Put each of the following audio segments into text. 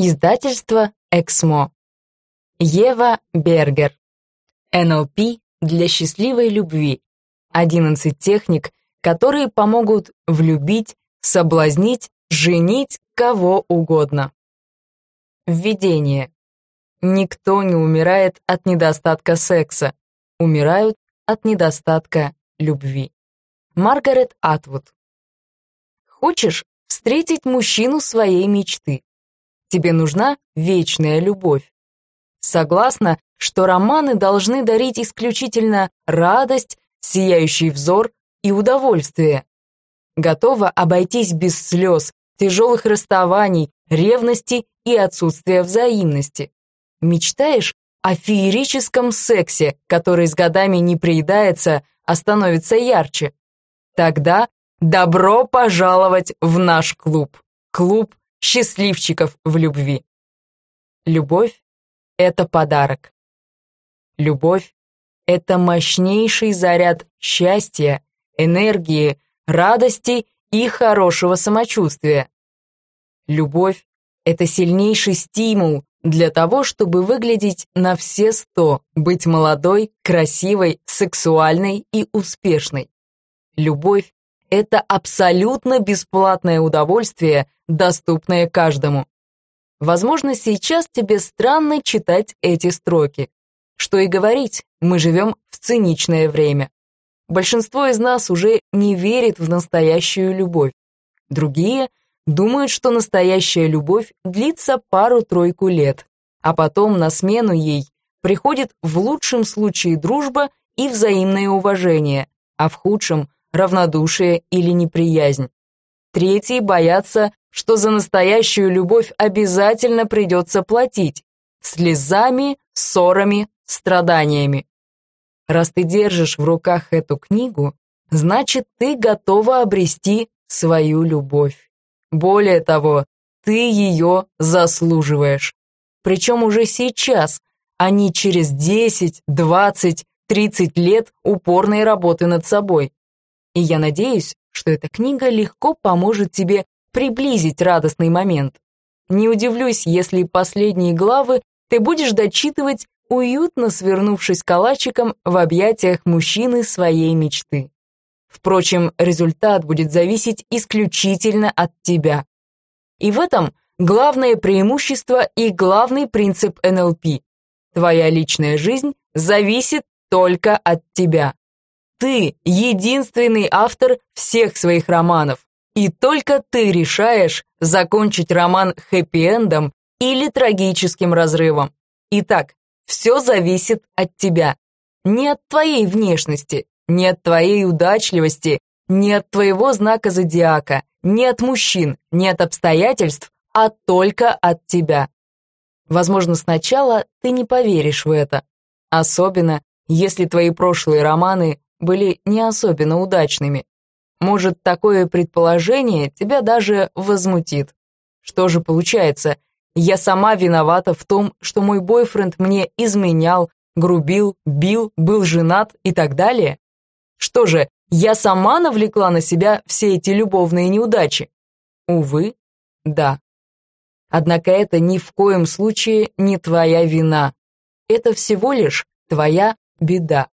Издательство «Эксмо». Ева Бергер. НЛП для счастливой любви. 11 техник, которые помогут влюбить, соблазнить, женить кого угодно. Введение. Никто не умирает от недостатка секса. Умирают от недостатка любви. Маргарет Атвуд. Хочешь встретить мужчину своей мечты? Тебе нужна вечная любовь. Согласна, что романы должны дарить исключительно радость, сияющий взор и удовольствие. Готова обойтись без слез, тяжелых расставаний, ревности и отсутствия взаимности. Мечтаешь о феерическом сексе, который с годами не приедается, а становится ярче. Тогда добро пожаловать в наш клуб. Клуб счастливчиков в любви. Любовь — это подарок. Любовь — это мощнейший заряд счастья, энергии, радости и хорошего самочувствия. Любовь — это сильнейший стимул для того, чтобы выглядеть на все сто, быть молодой, красивой, сексуальной и успешной. Любовь это абсолютно бесплатное удовольствие, доступное каждому. Возможно, сейчас тебе странно читать эти строки. Что и говорить, мы живем в циничное время. Большинство из нас уже не верит в настоящую любовь. Другие думают, что настоящая любовь длится пару-тройку лет, а потом на смену ей приходит в лучшем случае дружба и взаимное уважение, а в худшем равнодушие или неприязнь. Третьи боятся, что за настоящую любовь обязательно придется платить слезами, ссорами, страданиями. Раз ты держишь в руках эту книгу, значит, ты готова обрести свою любовь. Более того, ты ее заслуживаешь. Причем уже сейчас, а не через 10, 20, 30 лет упорной работы над собой. И я надеюсь, что эта книга легко поможет тебе приблизить радостный момент. Не удивлюсь, если последние главы ты будешь дочитывать, уютно свернувшись калачиком в объятиях мужчины своей мечты. Впрочем, результат будет зависеть исключительно от тебя. И в этом главное преимущество и главный принцип НЛП. Твоя личная жизнь зависит только от тебя. Ты единственный автор всех своих романов, и только ты решаешь закончить роман хэппи-эндом или трагическим разрывом. Итак, все зависит от тебя. Не от твоей внешности, не от твоей удачливости, не от твоего знака зодиака, не от мужчин, не от обстоятельств, а только от тебя. Возможно, сначала ты не поверишь в это, особенно если твои прошлые романы были не особенно удачными. Может, такое предположение тебя даже возмутит. Что же получается, я сама виновата в том, что мой бойфренд мне изменял, грубил, бил, был женат и так далее? Что же, я сама навлекла на себя все эти любовные неудачи? Увы, да. Однако это ни в коем случае не твоя вина. Это всего лишь твоя беда.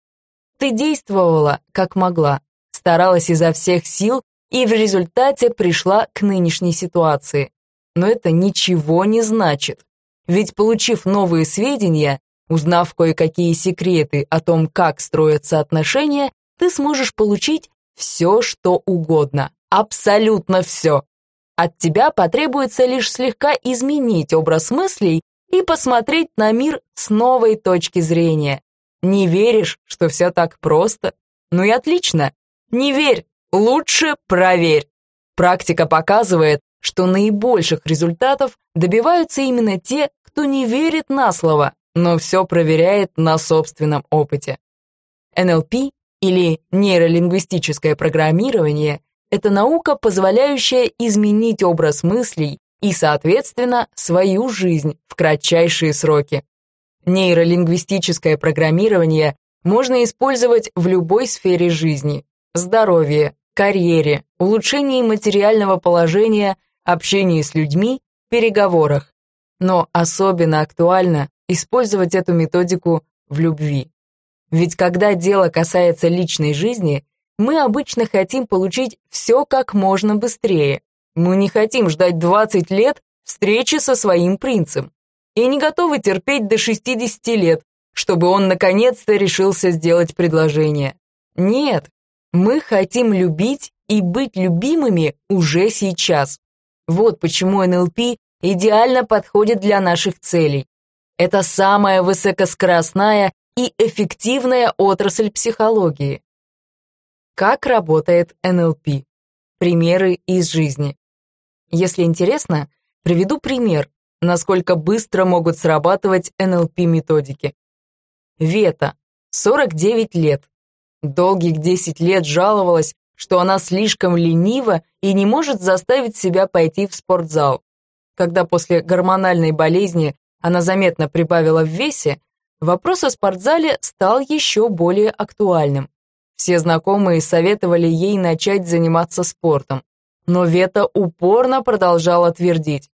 Ты действовала, как могла, старалась изо всех сил и в результате пришла к нынешней ситуации. Но это ничего не значит. Ведь получив новые сведения, узнав кое-какие секреты о том, как строятся отношения, ты сможешь получить все, что угодно. Абсолютно все. От тебя потребуется лишь слегка изменить образ мыслей и посмотреть на мир с новой точки зрения. Не веришь, что все так просто? Ну и отлично. Не верь, лучше проверь. Практика показывает, что наибольших результатов добиваются именно те, кто не верит на слово, но все проверяет на собственном опыте. НЛП или нейролингвистическое программирование – это наука, позволяющая изменить образ мыслей и, соответственно, свою жизнь в кратчайшие сроки. Нейролингвистическое программирование можно использовать в любой сфере жизни – здоровье, карьере, улучшении материального положения, общении с людьми, переговорах. Но особенно актуально использовать эту методику в любви. Ведь когда дело касается личной жизни, мы обычно хотим получить все как можно быстрее. Мы не хотим ждать 20 лет встречи со своим принцем. И не готовы терпеть до 60 лет, чтобы он наконец-то решился сделать предложение. Нет, мы хотим любить и быть любимыми уже сейчас. Вот почему НЛП идеально подходит для наших целей. Это самая высокоскоростная и эффективная отрасль психологии. Как работает НЛП? Примеры из жизни. Если интересно, приведу пример, насколько быстро могут срабатывать НЛП-методики. Вета, 49 лет. Долгих 10 лет жаловалась, что она слишком ленива и не может заставить себя пойти в спортзал. Когда после гормональной болезни она заметно прибавила в весе, вопрос о спортзале стал еще более актуальным. Все знакомые советовали ей начать заниматься спортом, но Вета упорно продолжала твердить.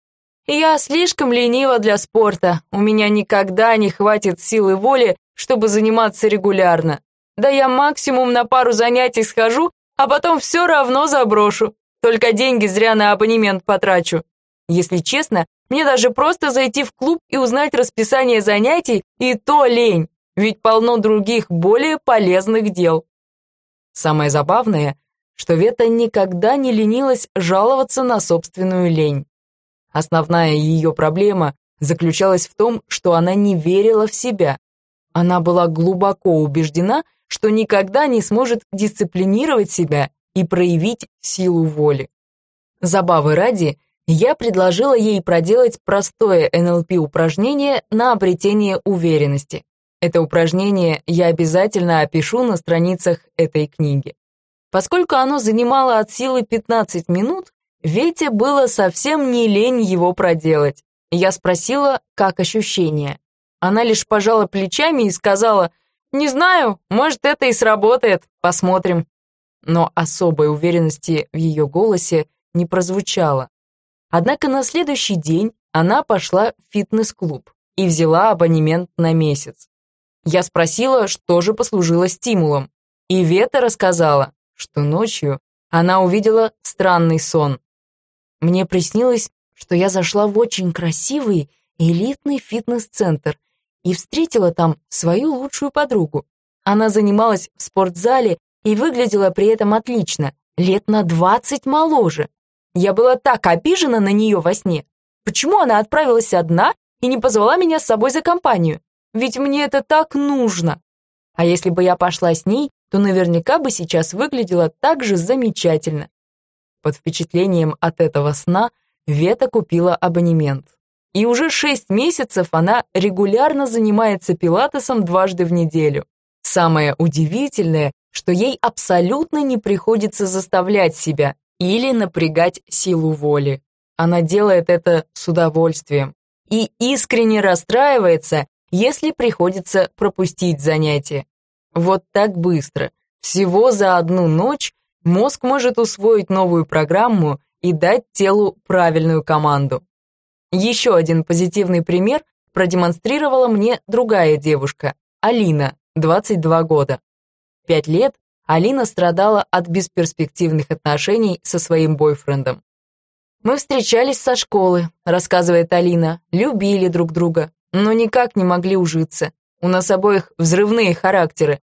«Я слишком ленива для спорта, у меня никогда не хватит силы воли, чтобы заниматься регулярно. Да я максимум на пару занятий схожу, а потом все равно заброшу, только деньги зря на абонемент потрачу. Если честно, мне даже просто зайти в клуб и узнать расписание занятий, и то лень, ведь полно других, более полезных дел. Самое забавное, что Вета никогда не ленилась жаловаться на собственную лень. Основная ее проблема заключалась в том, что она не верила в себя. Она была глубоко убеждена, что никогда не сможет дисциплинировать себя и проявить силу воли. Забавы ради, я предложила ей проделать простое НЛП-упражнение на обретение уверенности. Это упражнение я обязательно опишу на страницах этой книги. Поскольку оно занимало от силы 15 минут, Вете было совсем не лень его проделать. Я спросила, как ощущения. Она лишь пожала плечами и сказала, «Не знаю, может, это и сработает, посмотрим». Но особой уверенности в ее голосе не прозвучало. Однако на следующий день она пошла в фитнес-клуб и взяла абонемент на месяц. Я спросила, что же послужило стимулом, и Вета рассказала, что ночью она увидела странный сон. Мне приснилось, что я зашла в очень красивый элитный фитнес-центр и встретила там свою лучшую подругу. Она занималась в спортзале и выглядела при этом отлично, лет на двадцать моложе. Я была так обижена на нее во сне. Почему она отправилась одна и не позвала меня с собой за компанию? Ведь мне это так нужно. А если бы я пошла с ней, то наверняка бы сейчас выглядела так же замечательно. Под впечатлением от этого сна Вета купила абонемент. И уже шесть месяцев она регулярно занимается пилатесом дважды в неделю. Самое удивительное, что ей абсолютно не приходится заставлять себя, или напрягать силу воли. Она делает это с удовольствием и искренне расстраивается, если приходится пропустить занятие. Вот так быстро, всего за одну ночь, мозг может усвоить новую программу и дать телу правильную команду. Еще один позитивный пример продемонстрировала мне другая девушка, Алина, 22 года. Пять лет Алина страдала от бесперспективных отношений со своим бойфрендом. «Мы встречались со школы», — рассказывает Алина, «любили друг друга, но никак не могли ужиться. У нас обоих взрывные характеры.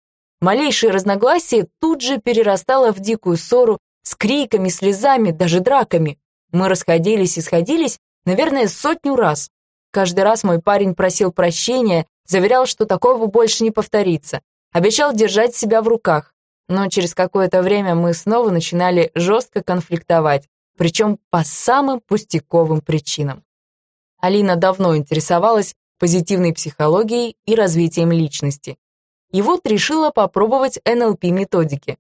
Малейшее разногласие тут же перерастало в дикую ссору с криками, слезами, даже драками. Мы расходились и сходились, наверное, сотню раз. Каждый раз мой парень просил прощения, заверял, что такого больше не повторится. Обещал держать себя в руках но через какое-то время мы снова начинали жестко конфликтовать, причем по самым пустяковым причинам. Алина давно интересовалась позитивной психологией и развитием личности. И вот решила попробовать НЛП-методики.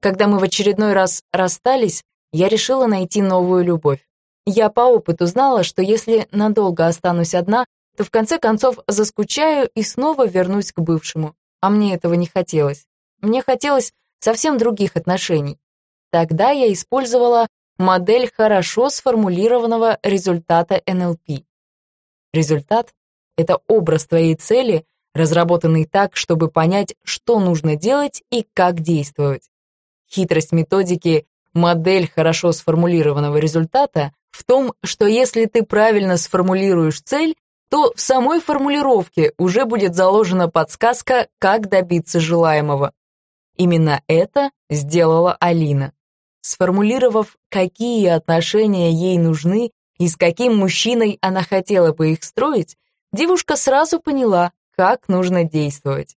Когда мы в очередной раз расстались, я решила найти новую любовь. Я по опыту знала, что если надолго останусь одна, то в конце концов заскучаю и снова вернусь к бывшему, а мне этого не хотелось. Мне хотелось совсем других отношений. Тогда я использовала модель хорошо сформулированного результата НЛП. Результат — это образ твоей цели, разработанный так, чтобы понять, что нужно делать и как действовать. Хитрость методики «модель хорошо сформулированного результата» в том, что если ты правильно сформулируешь цель, то в самой формулировке уже будет заложена подсказка, как добиться желаемого. Именно это сделала Алина. Сформулировав, какие отношения ей нужны и с каким мужчиной она хотела бы их строить, девушка сразу поняла, как нужно действовать.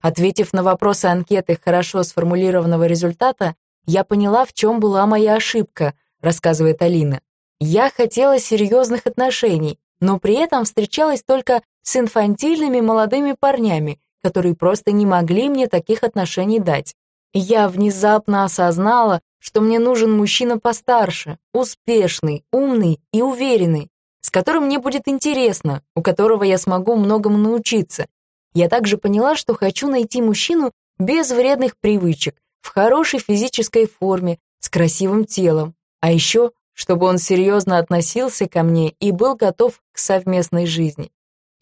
Ответив на вопросы анкеты хорошо сформулированного результата, я поняла, в чем была моя ошибка, рассказывает Алина. Я хотела серьезных отношений, но при этом встречалась только с инфантильными молодыми парнями, которые просто не могли мне таких отношений дать. Я внезапно осознала, что мне нужен мужчина постарше, успешный, умный и уверенный, с которым мне будет интересно, у которого я смогу многому научиться. Я также поняла, что хочу найти мужчину без вредных привычек, в хорошей физической форме, с красивым телом, а еще, чтобы он серьезно относился ко мне и был готов к совместной жизни.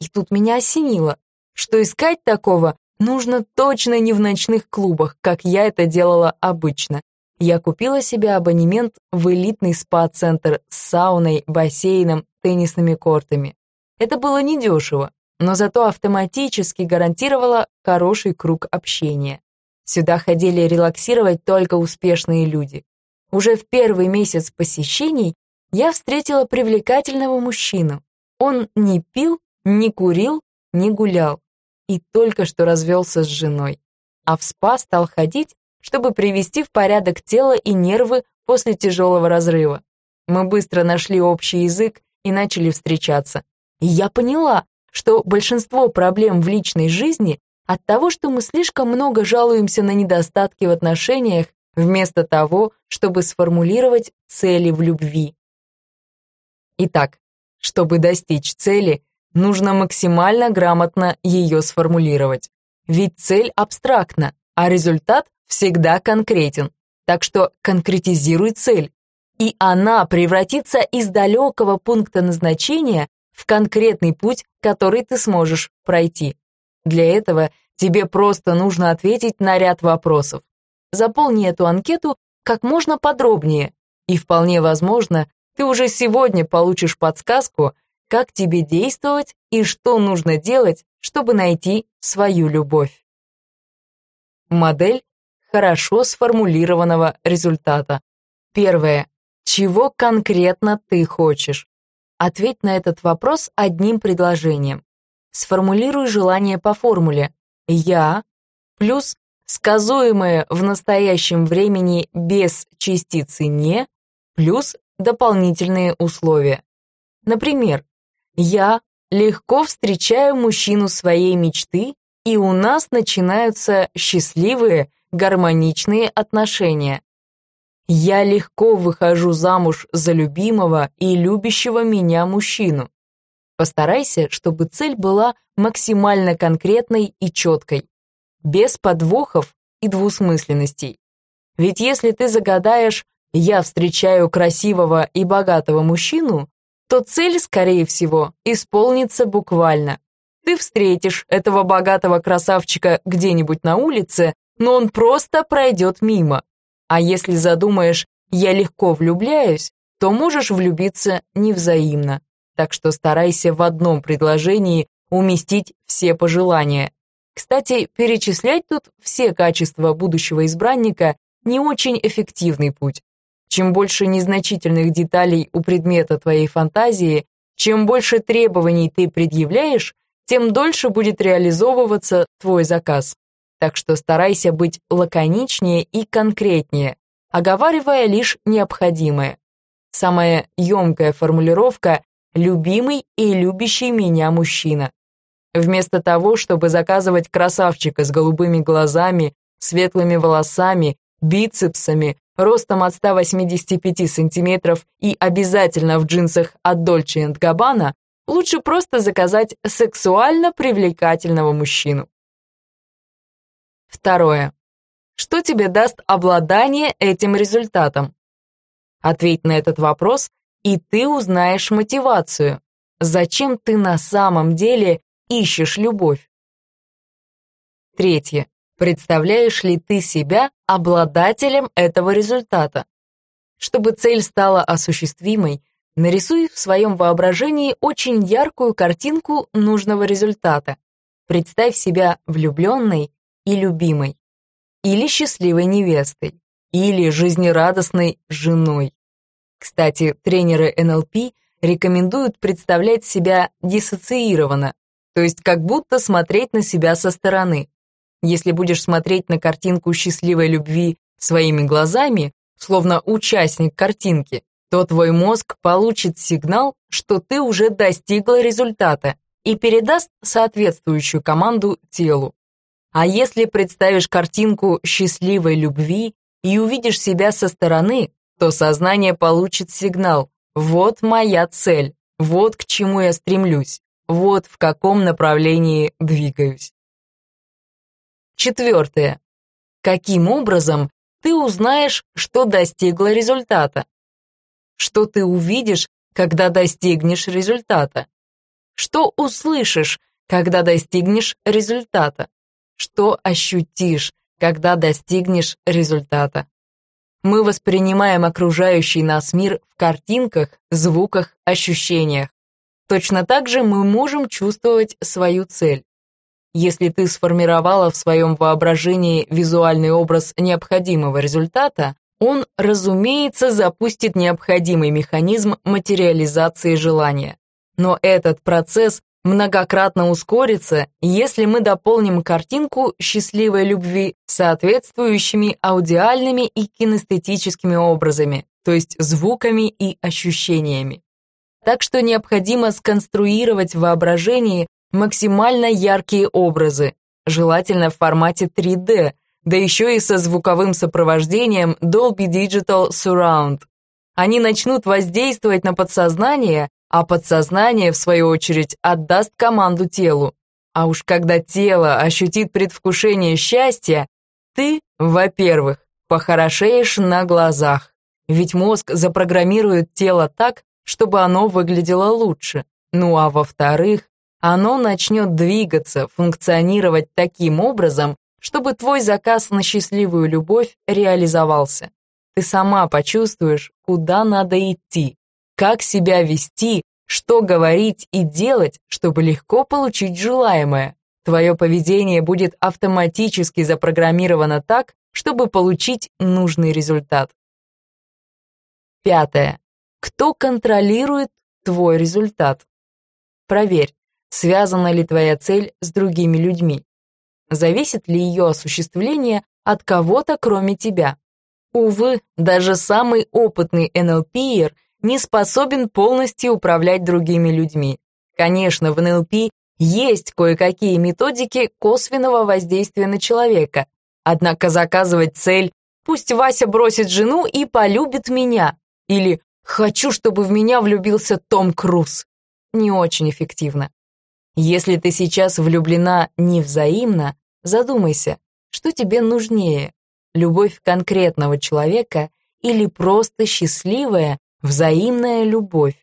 И тут меня осенило, что искать такого нужно точно не в ночных клубах, как я это делала обычно. Я купила себе абонемент в элитный спа-центр с сауной, бассейном, теннисными кортами. Это было недешево, но зато автоматически гарантировало хороший круг общения. Сюда ходили релаксировать только успешные люди. Уже в первый месяц посещений я встретила привлекательного мужчину. Он не пил, не курил, не гулял и только что развелся с женой. А в спа стал ходить чтобы привести в порядок тело и нервы после тяжелого разрыва. Мы быстро нашли общий язык и начали встречаться. И я поняла, что большинство проблем в личной жизни от того, что мы слишком много жалуемся на недостатки в отношениях, вместо того, чтобы сформулировать цели в любви. Итак, чтобы достичь цели, нужно максимально грамотно ее сформулировать. Ведь цель абстрактна, а результат всегда конкретен, так что конкретизируй цель, и она превратится из далекого пункта назначения в конкретный путь, который ты сможешь пройти. Для этого тебе просто нужно ответить на ряд вопросов. Заполни эту анкету как можно подробнее, и вполне возможно, ты уже сегодня получишь подсказку, как тебе действовать и что нужно делать, чтобы найти свою любовь. Модель хорошо сформулированного результата. Первое. Чего конкретно ты хочешь? Ответь на этот вопрос одним предложением. Сформулируй желание по формуле «я» плюс сказуемое в настоящем времени без частицы «не» плюс дополнительные условия. Например, «я легко встречаю мужчину своей мечты, и у нас начинаются счастливые гармоничные отношения. Я легко выхожу замуж за любимого и любящего меня мужчину. Постарайся, чтобы цель была максимально конкретной и четкой, без подвохов и двусмысленностей. Ведь если ты загадаешь «я встречаю красивого и богатого мужчину», то цель, скорее всего, исполнится буквально. Ты встретишь этого богатого красавчика где-нибудь на улице, но он просто пройдет мимо. А если задумаешь «я легко влюбляюсь», то можешь влюбиться невзаимно. Так что старайся в одном предложении уместить все пожелания. Кстати, перечислять тут все качества будущего избранника не очень эффективный путь. Чем больше незначительных деталей у предмета твоей фантазии, чем больше требований ты предъявляешь, тем дольше будет реализовываться твой заказ так что старайся быть лаконичнее и конкретнее, оговаривая лишь необходимое. Самая емкая формулировка «любимый и любящий меня мужчина». Вместо того, чтобы заказывать красавчика с голубыми глазами, светлыми волосами, бицепсами, ростом от 185 сантиметров и обязательно в джинсах от Dolce Gabbana, лучше просто заказать сексуально привлекательного мужчину. Второе. Что тебе даст обладание этим результатом? Ответь на этот вопрос, и ты узнаешь мотивацию. зачем ты на самом деле ищешь любовь. Третье. Представляешь ли ты себя обладателем этого результата? Чтобы цель стала осуществимой, нарисуй в своем воображении очень яркую картинку нужного результата. Представь себя влюбленной и любимой, или счастливой невестой, или жизнерадостной женой. Кстати, тренеры НЛП рекомендуют представлять себя диссоциированно, то есть как будто смотреть на себя со стороны. Если будешь смотреть на картинку счастливой любви своими глазами, словно участник картинки, то твой мозг получит сигнал, что ты уже достигла результата и передаст соответствующую команду телу. А если представишь картинку счастливой любви и увидишь себя со стороны, то сознание получит сигнал «Вот моя цель, вот к чему я стремлюсь, вот в каком направлении двигаюсь». Четвертое. Каким образом ты узнаешь, что достигла результата? Что ты увидишь, когда достигнешь результата? Что услышишь, когда достигнешь результата? Что ощутишь, когда достигнешь результата? Мы воспринимаем окружающий нас мир в картинках, звуках, ощущениях. Точно так же мы можем чувствовать свою цель. Если ты сформировала в своем воображении визуальный образ необходимого результата, он, разумеется, запустит необходимый механизм материализации желания. Но этот процесс многократно ускорится, если мы дополним картинку счастливой любви соответствующими аудиальными и кинестетическими образами, то есть звуками и ощущениями. Так что необходимо сконструировать в воображении максимально яркие образы, желательно в формате 3D, да еще и со звуковым сопровождением Dolby Digital Surround. Они начнут воздействовать на подсознание, а подсознание, в свою очередь, отдаст команду телу. А уж когда тело ощутит предвкушение счастья, ты, во-первых, похорошеешь на глазах, ведь мозг запрограммирует тело так, чтобы оно выглядело лучше. Ну а во-вторых, оно начнет двигаться, функционировать таким образом, чтобы твой заказ на счастливую любовь реализовался. Ты сама почувствуешь, куда надо идти, как себя вести, что говорить и делать, чтобы легко получить желаемое. Твое поведение будет автоматически запрограммировано так, чтобы получить нужный результат. Пятое. Кто контролирует твой результат? Проверь, Связана ли твоя цель с другими людьми? Зависит ли ее осуществление от кого-то, кроме тебя? Увы, даже самый опытный НЛПер не способен полностью управлять другими людьми. Конечно, в НЛП есть кое-какие методики косвенного воздействия на человека, однако заказывать цель «пусть Вася бросит жену и полюбит меня» или «хочу, чтобы в меня влюбился Том Круз» не очень эффективно. Если ты сейчас влюблена невзаимно, задумайся, что тебе нужнее, любовь конкретного человека или просто счастливая, взаимная любовь.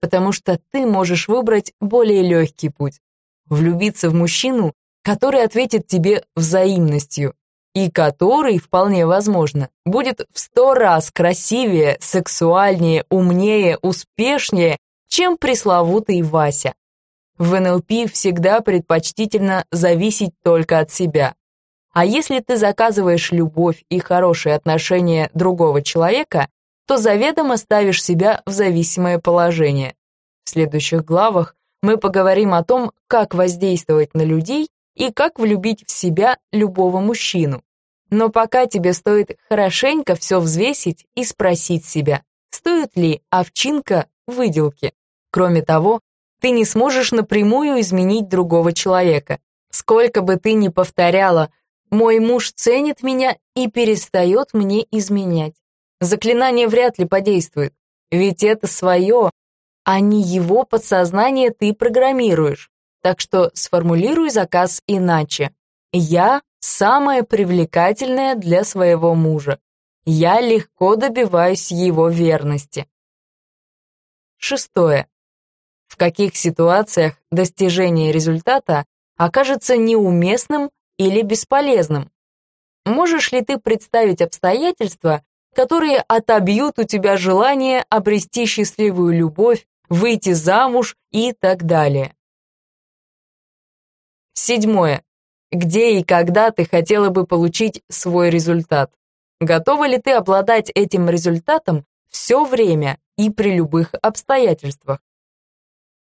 Потому что ты можешь выбрать более легкий путь, влюбиться в мужчину, который ответит тебе взаимностью, и который, вполне возможно, будет в сто раз красивее, сексуальнее, умнее, успешнее, чем пресловутый Вася. В НЛП всегда предпочтительно зависеть только от себя. А если ты заказываешь любовь и хорошие отношения другого человека, то заведомо ставишь себя в зависимое положение. В следующих главах мы поговорим о том, как воздействовать на людей и как влюбить в себя любого мужчину. Но пока тебе стоит хорошенько все взвесить и спросить себя, стоит ли овчинка выделки. Кроме того, ты не сможешь напрямую изменить другого человека. Сколько бы ты ни повторяла «мой муж ценит меня и перестает мне изменять», заклинание вряд ли подействует, ведь это свое, а не его подсознание ты программируешь. Так что сформулируй заказ иначе. Я самая привлекательная для своего мужа. Я легко добиваюсь его верности. Шестое. В каких ситуациях достижение результата окажется неуместным или бесполезным. Можешь ли ты представить обстоятельства, которые отобьют у тебя желание обрести счастливую любовь, выйти замуж и так далее? Седьмое. Где и когда ты хотела бы получить свой результат? Готова ли ты обладать этим результатом все время и при любых обстоятельствах?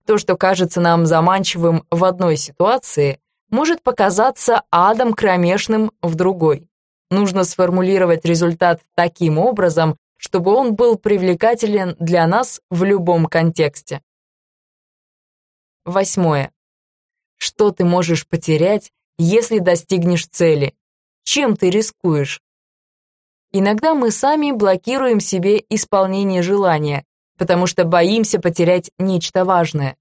То, что кажется нам заманчивым в одной ситуации, может показаться адом кромешным в другой. Нужно сформулировать результат таким образом, чтобы он был привлекателен для нас в любом контексте. Восьмое. Что ты можешь потерять, если достигнешь цели? Чем ты рискуешь? Иногда мы сами блокируем себе исполнение желания, потому что боимся потерять нечто важное.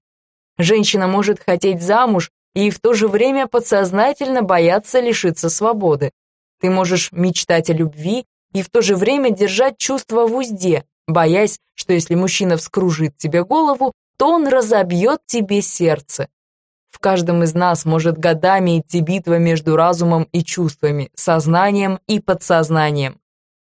Женщина может хотеть замуж и в то же время подсознательно бояться лишиться свободы. Ты можешь мечтать о любви и в то же время держать чувства в узде, боясь, что если мужчина вскружит тебе голову, то он разобьет тебе сердце. В каждом из нас может годами идти битва между разумом и чувствами, сознанием и подсознанием.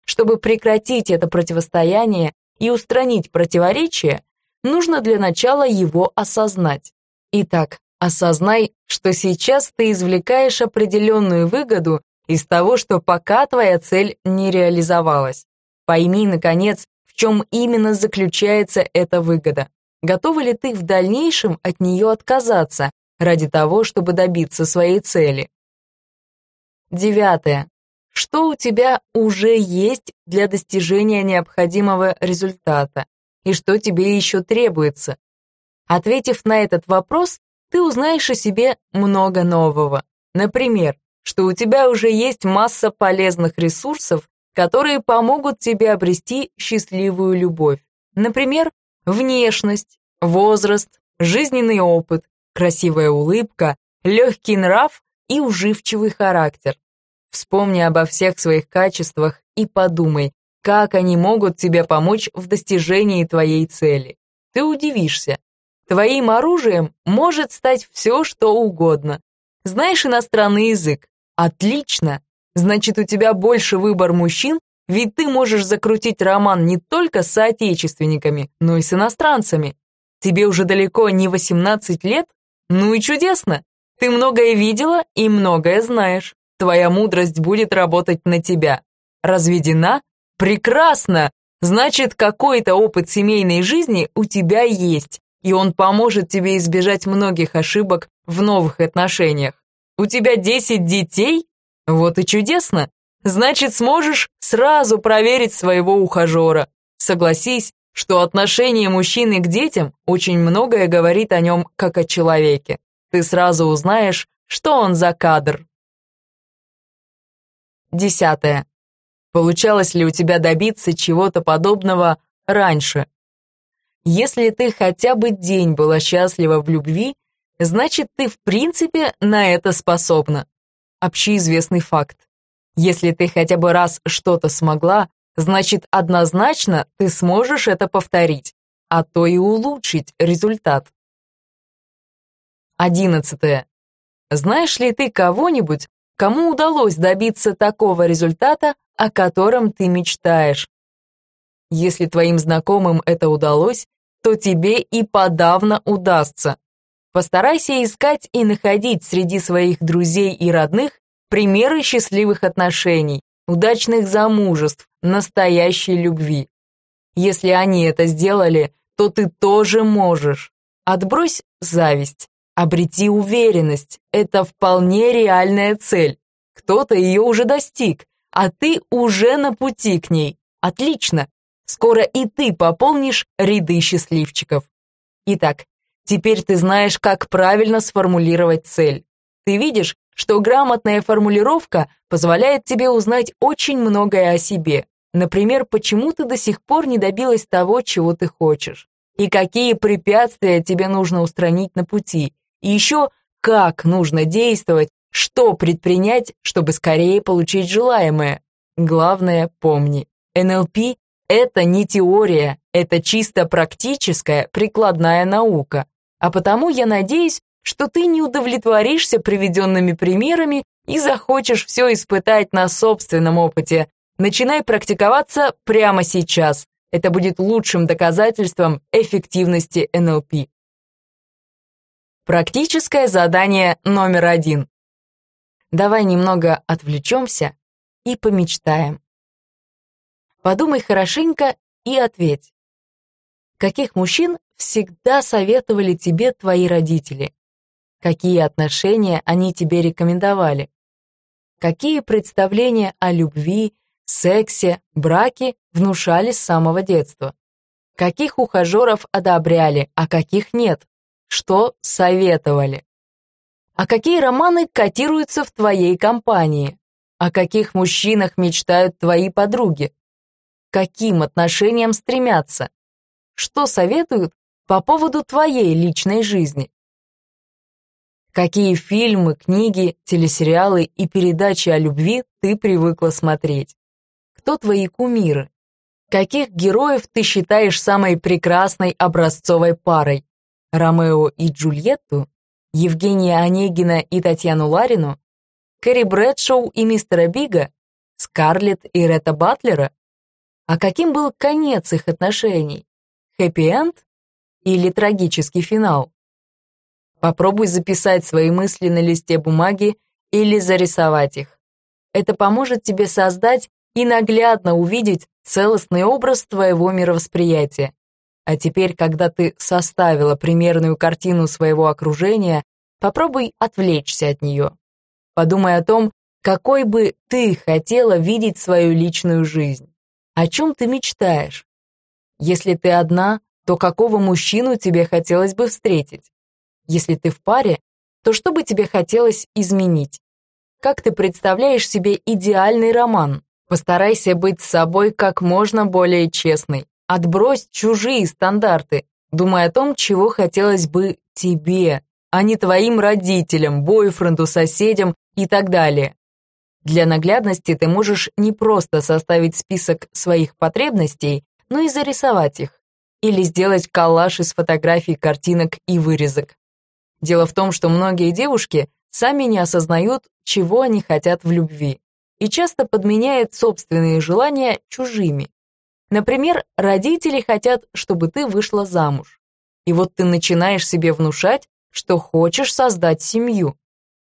Чтобы прекратить это противостояние и устранить противоречие, нужно для начала его осознать. Итак, осознай, что сейчас ты извлекаешь определенную выгоду из того, что пока твоя цель не реализовалась. Пойми, наконец, в чем именно заключается эта выгода. Готова ли ты в дальнейшем от нее отказаться ради того, чтобы добиться своей цели? Девятое. Что у тебя уже есть для достижения необходимого результата? и что тебе еще требуется. Ответив на этот вопрос, ты узнаешь о себе много нового. Например, что у тебя уже есть масса полезных ресурсов, которые помогут тебе обрести счастливую любовь. Например, внешность, возраст, жизненный опыт, красивая улыбка, легкий нрав и уживчивый характер. Вспомни обо всех своих качествах и подумай, как они могут тебе помочь в достижении твоей цели. Ты удивишься. Твоим оружием может стать все, что угодно. Знаешь иностранный язык? Отлично. Значит, у тебя больше выбор мужчин, ведь ты можешь закрутить роман не только с соотечественниками, но и с иностранцами. Тебе уже далеко не 18 лет? Ну и чудесно. Ты многое видела и многое знаешь. Твоя мудрость будет работать на тебя. Разведена Прекрасно! Значит, какой-то опыт семейной жизни у тебя есть, и он поможет тебе избежать многих ошибок в новых отношениях. У тебя 10 детей? Вот и чудесно. Значит, сможешь сразу проверить своего ухажера. Согласись, что отношение мужчины к детям очень многое говорит о нем как о человеке. Ты сразу узнаешь, что он за кадр. Десятое. Получалось ли у тебя добиться чего-то подобного раньше? Если ты хотя бы день была счастлива в любви, значит, ты в принципе на это способна. Общеизвестный факт. Если ты хотя бы раз что-то смогла, значит, однозначно ты сможешь это повторить, а то и улучшить результат. Одиннадцатое. Знаешь ли ты кого-нибудь, кому удалось добиться такого результата, о котором ты мечтаешь. Если твоим знакомым это удалось, то тебе и подавно удастся. Постарайся искать и находить среди своих друзей и родных примеры счастливых отношений, удачных замужеств, настоящей любви. Если они это сделали, то ты тоже можешь. Отбрось зависть, обрети уверенность. Это вполне реальная цель. Кто-то ее уже достиг, а ты уже на пути к ней. Отлично. Скоро и ты пополнишь ряды счастливчиков. Итак, теперь ты знаешь, как правильно сформулировать цель. Ты видишь, что грамотная формулировка позволяет тебе узнать очень многое о себе. Например, почему ты до сих пор не добилась того, чего ты хочешь. И какие препятствия тебе нужно устранить на пути. И еще, как нужно действовать, что предпринять, чтобы скорее получить желаемое? Главное, помни, НЛП — это не теория, это чисто практическая, прикладная наука. А потому я надеюсь, что ты не удовлетворишься приведенными примерами и захочешь все испытать на собственном опыте. Начинай практиковаться прямо сейчас. Это будет лучшим доказательством эффективности НЛП. Практическое задание номер один. Давай немного отвлечемся и помечтаем. Подумай хорошенько и ответь. Каких мужчин всегда советовали тебе твои родители? Какие отношения они тебе рекомендовали? Какие представления о любви, сексе, браке внушали с самого детства? Каких ухажеров одобряли, а каких нет? Что советовали? А какие романы котируются в твоей компании? О каких мужчинах мечтают твои подруги? Каким отношениям стремятся? Что советуют по поводу твоей личной жизни? Какие фильмы, книги, телесериалы и передачи о любви ты привыкла смотреть? Кто твои кумиры? Каких героев ты считаешь самой прекрасной образцовой парой? Ромео и Джульетту? Евгения Онегина и Татьяну Ларину? Кэрри Брэдшоу и мистера Бига? Скарлетт и Ретта Батлера? А каким был конец их отношений? Хэппи-энд или трагический финал? Попробуй записать свои мысли на листе бумаги или зарисовать их. Это поможет тебе создать и наглядно увидеть целостный образ твоего мировосприятия. А теперь, когда ты составила примерную картину своего окружения, попробуй отвлечься от нее. Подумай о том, какой бы ты хотела видеть свою личную жизнь. О чем ты мечтаешь? Если ты одна, то какого мужчину тебе хотелось бы встретить? Если ты в паре, то что бы тебе хотелось изменить? Как ты представляешь себе идеальный роман? Постарайся быть с собой как можно более честной. Отбрось чужие стандарты. Думай о том, чего хотелось бы тебе, а не твоим родителям, бойфренду, соседям и так далее. Для наглядности ты можешь не просто составить список своих потребностей, но и зарисовать их. Или сделать коллаж из фотографий, картинок и вырезок. Дело в том, что многие девушки сами не осознают, чего они хотят в любви, и часто подменяют собственные желания чужими. Например, родители хотят, чтобы ты вышла замуж. И вот ты начинаешь себе внушать, что хочешь создать семью.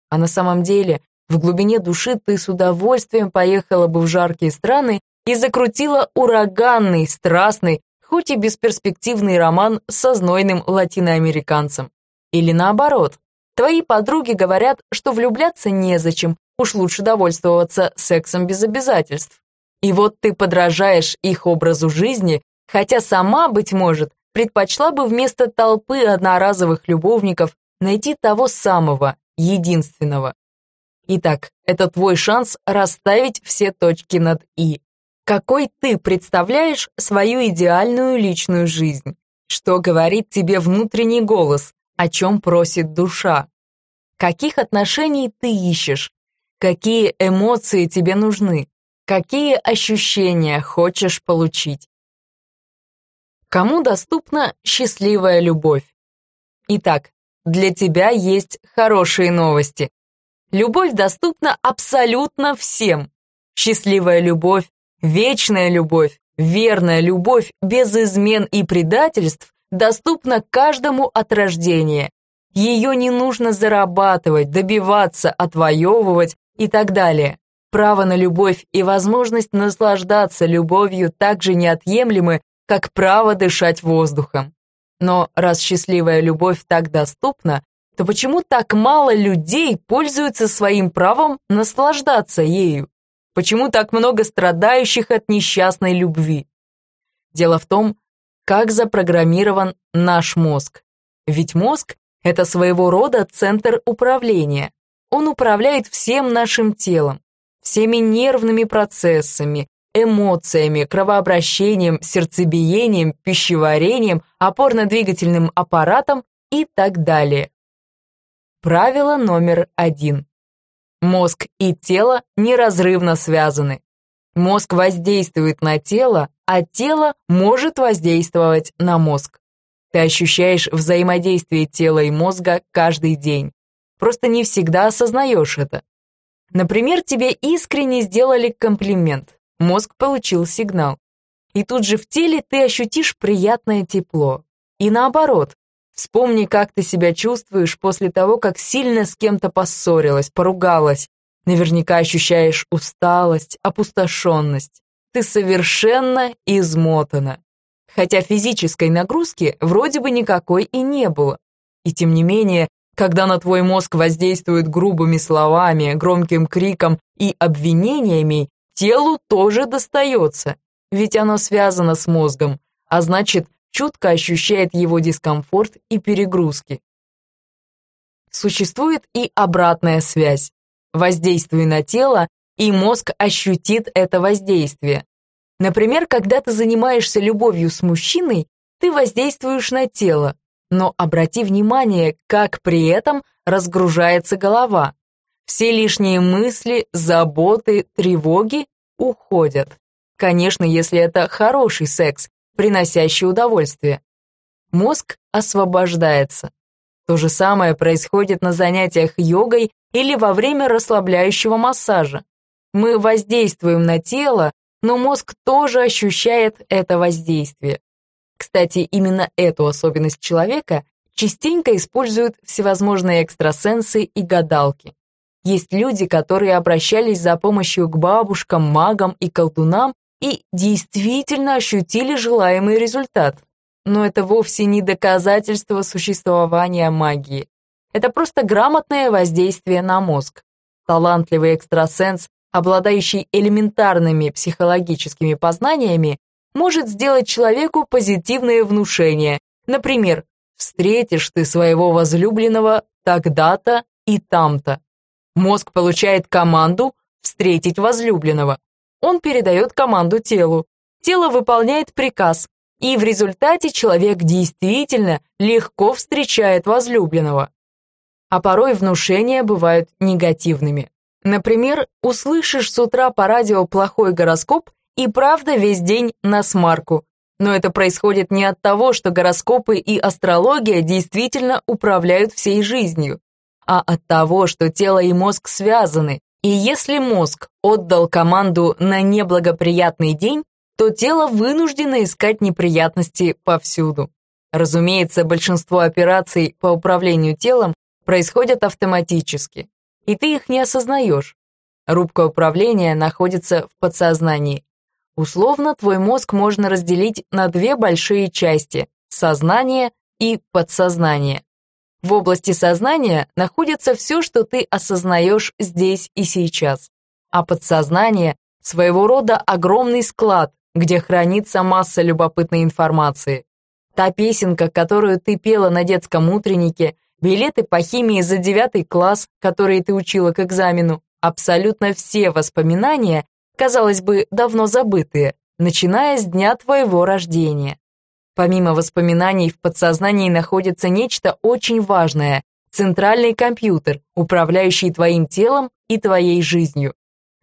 А на самом деле в глубине души ты с удовольствием поехала бы в жаркие страны и закрутила ураганный, страстный, хоть и бесперспективный роман со знойным латиноамериканцем. Или наоборот, твои подруги говорят, что влюбляться незачем, уж лучше довольствоваться сексом без обязательств. И вот ты подражаешь их образу жизни, хотя сама, быть может, предпочла бы вместо толпы одноразовых любовников найти того самого, единственного. Итак, это твой шанс расставить все точки над «и». Какой ты представляешь свою идеальную личную жизнь? Что говорит тебе внутренний голос? О чем просит душа? Каких отношений ты ищешь? Какие эмоции тебе нужны? Какие ощущения хочешь получить? Кому доступна счастливая любовь? Итак, для тебя есть хорошие новости. Любовь доступна абсолютно всем. Счастливая любовь, вечная любовь, верная любовь без измен и предательств доступна каждому от рождения. Ее не нужно зарабатывать, добиваться, отвоевывать и так далее. Право на любовь и возможность наслаждаться любовью так же неотъемлемы, как право дышать воздухом. Но раз счастливая любовь так доступна, то почему так мало людей пользуются своим правом наслаждаться ею? Почему так много страдающих от несчастной любви? Дело в том, как запрограммирован наш мозг. Ведь мозг — это своего рода центр управления. Он управляет всем нашим телом, всеми нервными процессами, эмоциями, кровообращением, сердцебиением, пищеварением, опорно-двигательным аппаратом и так далее. Правило номер один. Мозг и тело неразрывно связаны. Мозг воздействует на тело, а тело может воздействовать на мозг. Ты ощущаешь взаимодействие тела и мозга каждый день. Просто не всегда осознаешь это. Например, тебе искренне сделали комплимент. Мозг получил сигнал. И тут же в теле ты ощутишь приятное тепло. И наоборот, вспомни, как ты себя чувствуешь после того, как сильно с кем-то поссорилась, поругалась. Наверняка ощущаешь усталость, опустошенность. Ты совершенно измотана. Хотя физической нагрузки вроде бы никакой и не было. И тем не менее, когда на твой мозг воздействуют грубыми словами, громким криком и обвинениями, телу тоже достается, ведь оно связано с мозгом, а значит, чутко ощущает его дискомфорт и перегрузки. Существует и обратная связь. Воздействуй на тело, и мозг ощутит это воздействие. Например, когда ты занимаешься любовью с мужчиной, ты воздействуешь на тело, но обрати внимание, как при этом разгружается голова. Все лишние мысли, заботы, тревоги уходят. Конечно, если это хороший секс, приносящий удовольствие. Мозг освобождается. То же самое происходит на занятиях йогой или во время расслабляющего массажа. Мы воздействуем на тело, но мозг тоже ощущает это воздействие. Кстати, именно эту особенность человека частенько используют всевозможные экстрасенсы и гадалки. Есть люди, которые обращались за помощью к бабушкам, магам и колдунам и действительно ощутили желаемый результат. Но это вовсе не доказательство существования магии. Это просто грамотное воздействие на мозг. Талантливый экстрасенс, обладающий элементарными психологическими познаниями, может сделать человеку позитивное внушение. Например, встретишь ты своего возлюбленного тогда-то и там-то. Мозг получает команду встретить возлюбленного. Он передает команду телу. Тело выполняет приказ, и в результате человек действительно легко встречает возлюбленного. А порой внушения бывают негативными. Например, услышишь с утра по радио плохой гороскоп и правда весь день на смарку. Но это происходит не от того, что гороскопы и астрология действительно управляют всей жизнью, а от того, что тело и мозг связаны. И если мозг отдал команду на неблагоприятный день, то тело вынуждено искать неприятности повсюду. Разумеется, большинство операций по управлению телом происходят автоматически, и ты их не осознаешь. Рубка управления находится в подсознании. Условно твой мозг можно разделить на две большие части – сознание и подсознание. В области сознания находится все, что ты осознаешь здесь и сейчас. А подсознание – своего рода огромный склад, где хранится масса любопытной информации. Та песенка, которую ты пела на детском утреннике, билеты по химии за девятый класс, которые ты учила к экзамену, абсолютно все воспоминания казалось бы, давно забытые, начиная с дня твоего рождения. Помимо воспоминаний в подсознании находится нечто очень важное – центральный компьютер, управляющий твоим телом и твоей жизнью.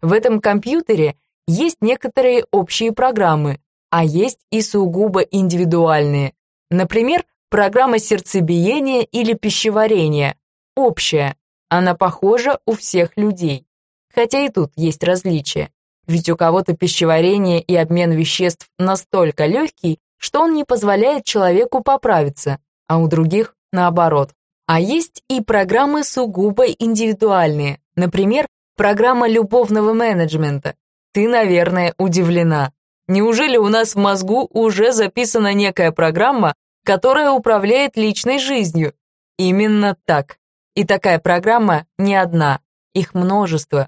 В этом компьютере есть некоторые общие программы, а есть и сугубо индивидуальные. Например, программа сердцебиения или пищеварения. Общая. Она похожа у всех людей. Хотя и тут есть различия. Ведь у кого-то пищеварение и обмен веществ настолько легкий, что он не позволяет человеку поправиться, а у других наоборот. А есть и программы сугубо индивидуальные, например, программа любовного менеджмента. Ты, наверное, удивлена. Неужели у нас в мозгу уже записана некая программа, которая управляет личной жизнью? Именно так. И такая программа не одна, их множество,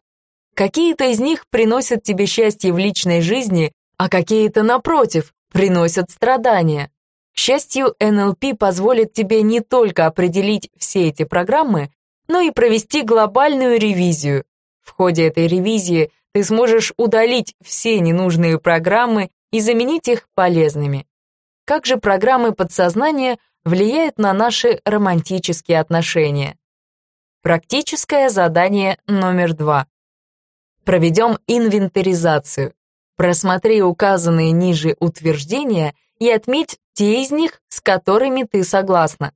Какие-то из них приносят тебе счастье в личной жизни, а какие-то, напротив, приносят страдания. К счастью, НЛП позволит тебе не только определить все эти программы, но и провести глобальную ревизию. В ходе этой ревизии ты сможешь удалить все ненужные программы и заменить их полезными. Как же программы подсознания влияют на наши романтические отношения? Практическое задание номер два проведем инвентаризацию. Просмотри указанные ниже утверждения и отметь те из них, с которыми ты согласна.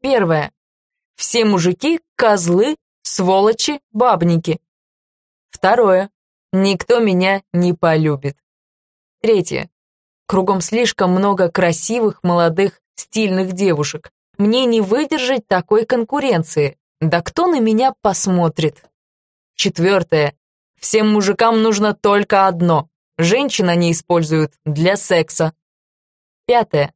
Первое. Все мужики – козлы, сволочи, бабники. Второе. Никто меня не полюбит. Третье. Кругом слишком много красивых, молодых, стильных девушек. Мне не выдержать такой конкуренции. Да кто на меня посмотрит? Четвертое. Всем мужикам нужно только одно. Женщин они используют для секса. Пятое.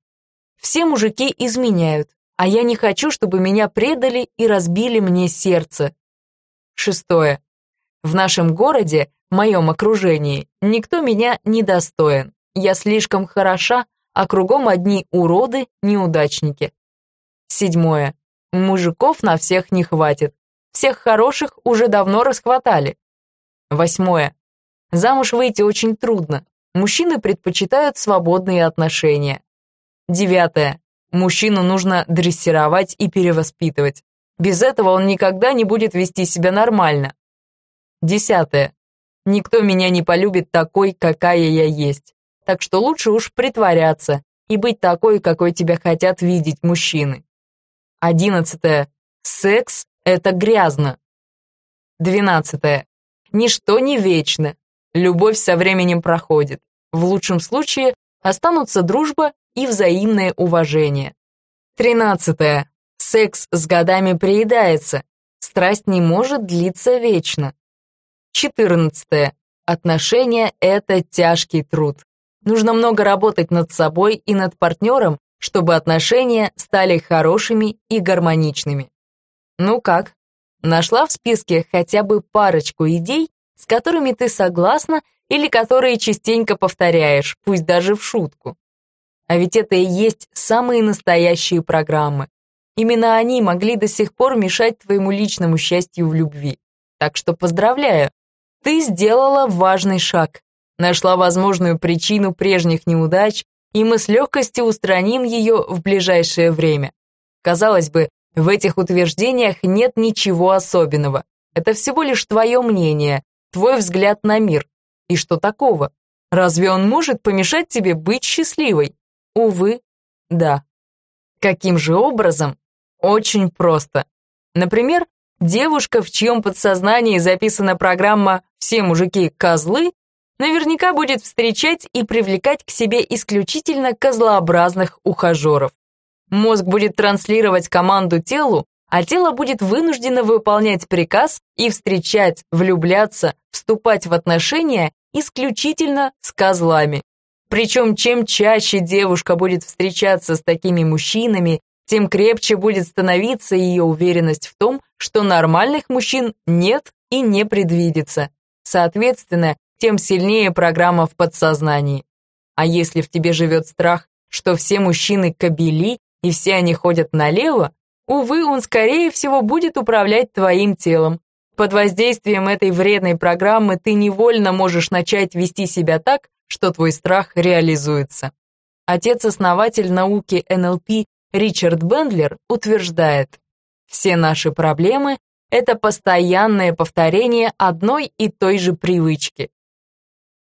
Все мужики изменяют, а я не хочу, чтобы меня предали и разбили мне сердце. Шестое. В нашем городе, моем окружении, никто меня не достоин. Я слишком хороша, а кругом одни уроды, неудачники. Седьмое. Мужиков на всех не хватит. Всех хороших уже давно расхватали. Восьмое. Замуж выйти очень трудно. Мужчины предпочитают свободные отношения. Девятое. Мужчину нужно дрессировать и перевоспитывать. Без этого он никогда не будет вести себя нормально. Десятое. Никто меня не полюбит такой, какая я есть. Так что лучше уж притворяться и быть такой, какой тебя хотят видеть мужчины. Одиннадцатое. Секс — это грязно. Двенадцатое. Ничто не вечно. Любовь со временем проходит. В лучшем случае останутся дружба и взаимное уважение. Тринадцатое. Секс с годами приедается. Страсть не может длиться вечно. Четырнадцатое. Отношения — это тяжкий труд. Нужно много работать над собой и над партнером, чтобы отношения стали хорошими и гармоничными. Ну как? Нашла в списке хотя бы парочку идей, с которыми ты согласна или которые частенько повторяешь, пусть даже в шутку. А ведь это и есть самые настоящие программы. Именно они могли до сих пор мешать твоему личному счастью в любви. Так что поздравляю, ты сделала важный шаг, нашла возможную причину прежних неудач, и мы с легкостью устраним ее в ближайшее время. Казалось бы, в этих утверждениях нет ничего особенного. Это всего лишь твое мнение, твой взгляд на мир. И что такого? Разве он может помешать тебе быть счастливой? Увы, да. Каким же образом? Очень просто. Например, девушка, в чьем подсознании записана программа «Все мужики – козлы», наверняка будет встречать и привлекать к себе исключительно козлообразных ухажеров. Мозг будет транслировать команду телу, а тело будет вынуждено выполнять приказ и встречать, влюбляться, вступать в отношения исключительно с козлами. Причем чем чаще девушка будет встречаться с такими мужчинами, тем крепче будет становиться ее уверенность в том, что нормальных мужчин нет и не предвидится. Соответственно, тем сильнее программа в подсознании. А если в тебе живет страх, что все мужчины кобели и все они ходят налево, увы, он, скорее всего, будет управлять твоим телом. Под воздействием этой вредной программы ты невольно можешь начать вести себя так, что твой страх реализуется. Отец-основатель науки НЛП Ричард Бендлер утверждает, все наши проблемы — это постоянное повторение одной и той же привычки.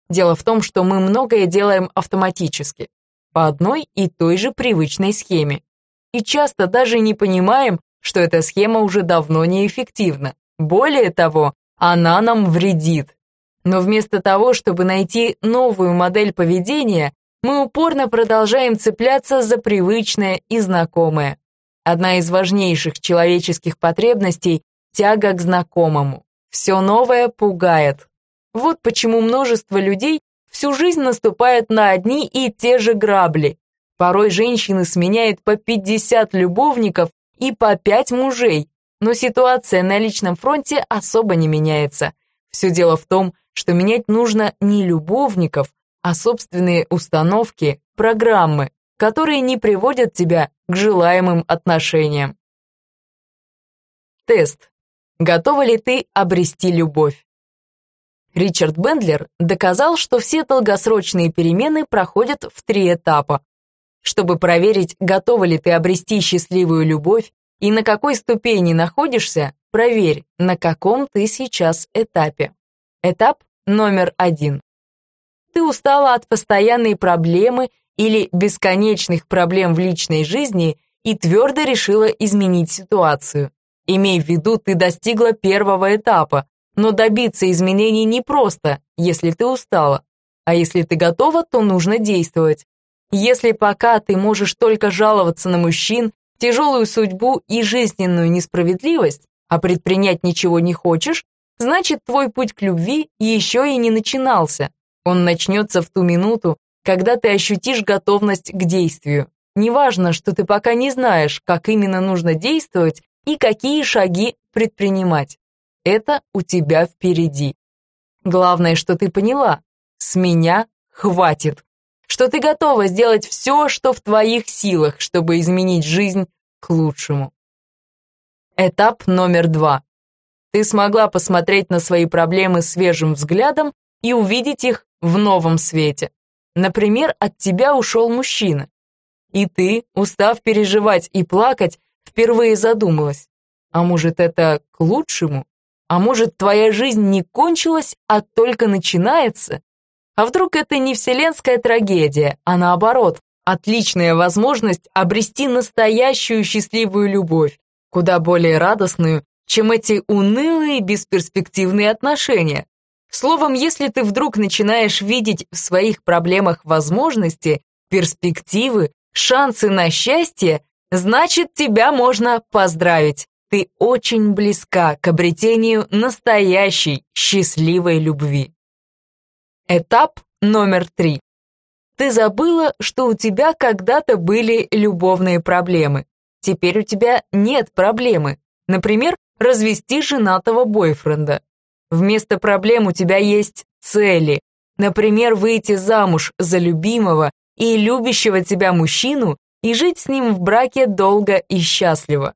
Дело в том, что мы многое делаем автоматически, по одной и той же привычной схеме. И часто даже не понимаем, что эта схема уже давно неэффективна. Более того, она нам вредит. Но вместо того, чтобы найти новую модель поведения, мы упорно продолжаем цепляться за привычное и знакомое. Одна из важнейших человеческих потребностей – тяга к знакомому. Все новое пугает, вот почему множество людей всю жизнь наступают на одни и те же грабли. Порой женщины сменяют по 50 любовников и по 5 мужей, но ситуация на личном фронте особо не меняется. Все дело в том, что менять нужно не любовников, а собственные установки, программы, которые не приводят тебя к желаемым отношениям. Тест. Готова ли ты обрести любовь? Ричард Бендлер доказал, что все долгосрочные перемены проходят в три этапа. Чтобы проверить, готова ли ты обрести счастливую любовь и на какой ступени находишься, проверь, на каком ты сейчас этапе. Этап номер один. Ты устала от постоянной проблемы или бесконечных проблем в личной жизни и твердо решила изменить ситуацию. Имей в виду, ты достигла первого этапа, но добиться изменений непросто, если ты устала. А если ты готова, то нужно действовать. Если пока ты можешь только жаловаться на мужчин, тяжелую судьбу и жизненную несправедливость, а предпринять ничего не хочешь, значит, твой путь к любви еще и не начинался. Он начнется в ту минуту, когда ты ощутишь готовность к действию. Неважно, что ты пока не знаешь, как именно нужно действовать и какие шаги предпринимать. Это у тебя впереди. Главное, что ты поняла, с меня хватит. Что ты готова сделать все, что в твоих силах, чтобы изменить жизнь к лучшему. Этап номер два. Ты смогла посмотреть на свои проблемы свежим взглядом и увидеть их в новом свете. Например, от тебя ушел мужчина. И ты, устав переживать и плакать, впервые задумалась. А может, это к лучшему? А может, твоя жизнь не кончилась, а только начинается? А вдруг это не вселенская трагедия, а наоборот, отличная возможность обрести настоящую счастливую любовь, куда более радостную, чем эти унылые бесперспективные отношения. Словом, если ты вдруг начинаешь видеть в своих проблемах возможности, перспективы, шансы на счастье, значит, тебя можно поздравить. Ты очень близка к обретению настоящей счастливой любви. Этап номер три. Ты забыла, что у тебя когда-то были любовные проблемы. Теперь у тебя нет проблемы. Например, развести женатого бойфренда. Вместо проблем у тебя есть цели. Например, выйти замуж за любимого и любящего тебя мужчину и жить с ним в браке долго и счастливо.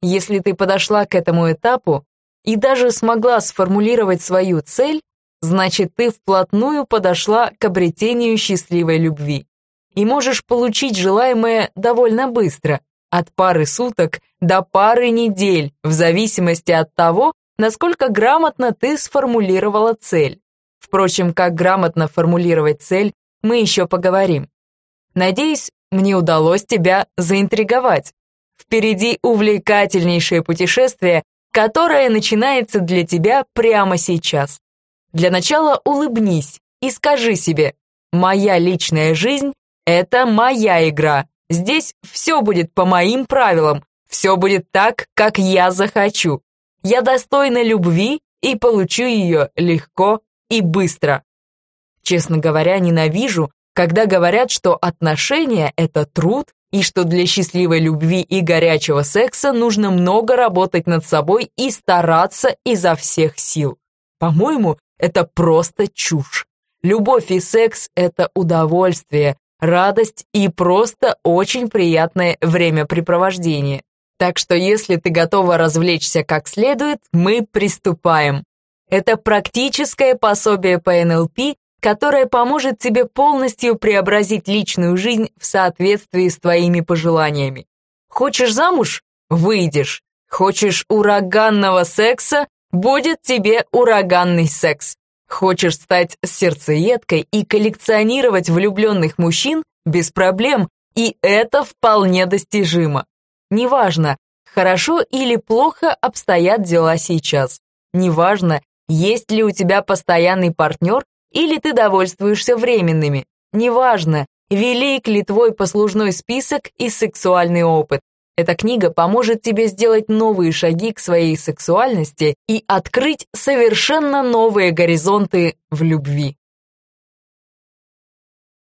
Если ты подошла к этому этапу и даже смогла сформулировать свою цель, значит, ты вплотную подошла к обретению счастливой любви. И можешь получить желаемое довольно быстро, от пары суток до пары недель, в зависимости от того, насколько грамотно ты сформулировала цель. Впрочем, как грамотно формулировать цель, мы еще поговорим. Надеюсь, мне удалось тебя заинтриговать. Впереди увлекательнейшее путешествие, которое начинается для тебя прямо сейчас. Для начала улыбнись и скажи себе, моя личная жизнь — это моя игра. Здесь все будет по моим правилам, все будет так, как я захочу. Я достойна любви и получу ее легко и быстро. Честно говоря, ненавижу, когда говорят, что отношения — это труд и что для счастливой любви и горячего секса нужно много работать над собой и стараться изо всех сил. По-моему, это просто чушь. Любовь и секс — это удовольствие, радость и просто очень приятное времяпрепровождение. Так что если ты готова развлечься как следует, мы приступаем. Это практическое пособие по НЛП, которое поможет тебе полностью преобразить личную жизнь в соответствии с твоими пожеланиями. Хочешь замуж? Выйдешь. Хочешь ураганного секса? Будет тебе ураганный секс. Хочешь стать сердцеедкой и коллекционировать влюбленных мужчин? Без проблем, и это вполне достижимо. Неважно, хорошо или плохо обстоят дела сейчас. Неважно, есть ли у тебя постоянный партнер или ты довольствуешься временными. Неважно, велик ли твой послужной список и сексуальный опыт. Эта книга поможет тебе сделать новые шаги к своей сексуальности и открыть совершенно новые горизонты в любви.